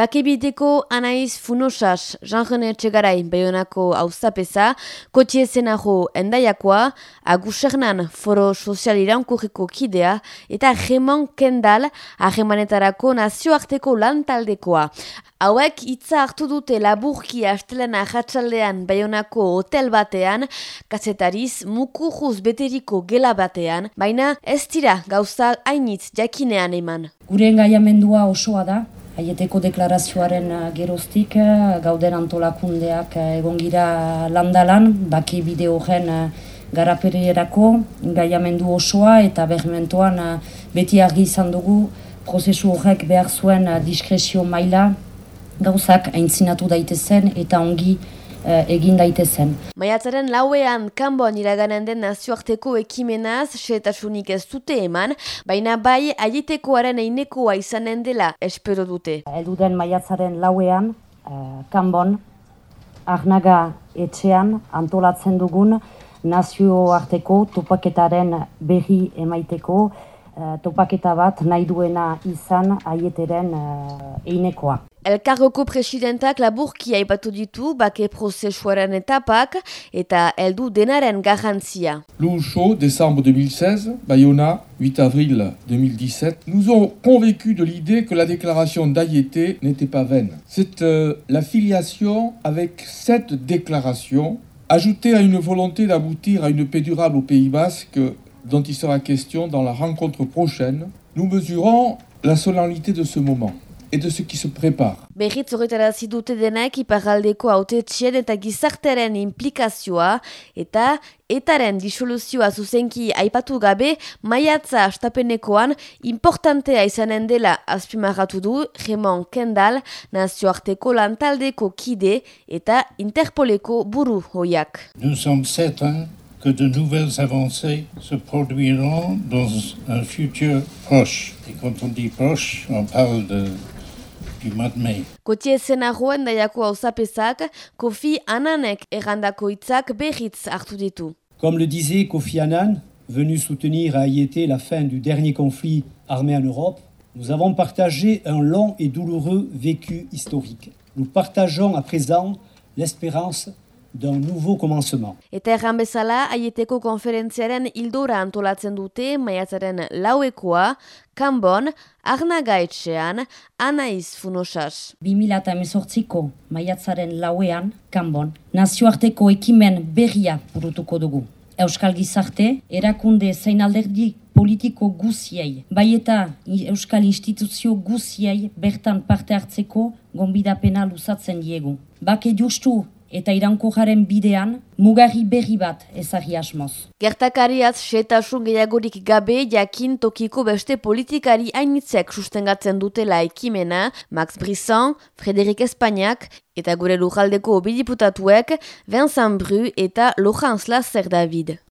Bakebiteko Anaiz Funosas, Jean-René Txegarai Bayonako auzapeza, kotiezenago endaiakoa, Agusernan Foro Sozial Iraunkorriko kidea, eta Remon Kendal, ahemanetarako nazioarteko lantaldekoa. Hauek hitza hartu dute laburki astelena jatsaldean Bayonako hotel batean, kazetariz mukujuz beteriko gela batean, baina ez dira gauza hainitz jakinean eman. Gure engaiamendua osoa da, Aieteko deklarazioaren uh, geroztik, uh, gauden antolakundeak uh, egon gira landalan, baki bideo gen garaperierako, gaiamendu osoa eta bermentoan beti argi izan dugu, prozesu horrek behar zuen diskrezio maila gauzak aintzinatu daitezen eta ongi egin daitezen. Maiatzaren lauean kanboan iraganen den nazioarteko ekimenaz setasunik ez dute eman, baina bai aiitekoaren einekoa izanen dela espero dute. Elduden maiatzaren lauean uh, kanbon arnaga etxean antolatzen dugun nazioarteko topaketaren berri emaiteko topaketa bat nahi duena izan aieteren uh, einekoa. Elkargoko presidentak laburkia aipatu ditu bake prozesuaren etapak eta heldu denaren garantzia. Chaud, décembre 2016, Bayona, 8 avril 2017, nous ont convaincu de l'idée que la déclaration d'Ayété n'était pas vaine. C'est euh, la filiation avec cette déclaration, ajoutée à une volonté d'aboutir à une paix durable au Pays Basque, dont il sera question dans la rencontre prochaine, nous mesurons la solennité de ce moment et de ce qui se prépare. Berriz horretarazi dute denak iparraldeko autetxien eta gizarteren implikazioa eta etaren disoluzioa zuzenki aipatu gabe maiatza astapenekoan importantea izanen dela azpimarratu du Remon Kendal nazioarteko lantaldeko kide eta Interpoleko buru hoiak. Nous sommes certains que de nouvelles avancées se produiront dans un futur proche. Et quand on dit proche, on parle de Kotie zena joan daiako hausapezak, Kofi Ananek errandako hitzak berriz hartu ditu. Comme le disait Kofi Annan, venu soutenir à Ayete la fin du dernier conflit armé en Europe, nous avons partagé un long et douloureux vécu historique. Nous partageons à présent l'espérance d'un nouveau commencement. Eta erran bezala, aieteko konferentziaren hildora antolatzen dute maiatzaren lauekoa, kanbon, arnagaetxean, anaiz funosas. 2018ko maiatzaren lauean, kanbon, nazioarteko ekimen berria burutuko dugu. Euskal Gizarte, erakunde zein alderdi politiko guziei, bai eta Euskal Instituzio guziei bertan parte hartzeko gonbidapena luzatzen diegu. Bake justu eta irankojaren bidean mugarri berri bat ezari asmoz. Gertakariaz setasun gehiagorik gabe jakin tokiko beste politikari hainitzek sustengatzen dutela ekimena, Max Brisson, Frederik Espainiak eta gure lujaldeko bidiputatuek, Vincent Bru eta Laurence Lasser David.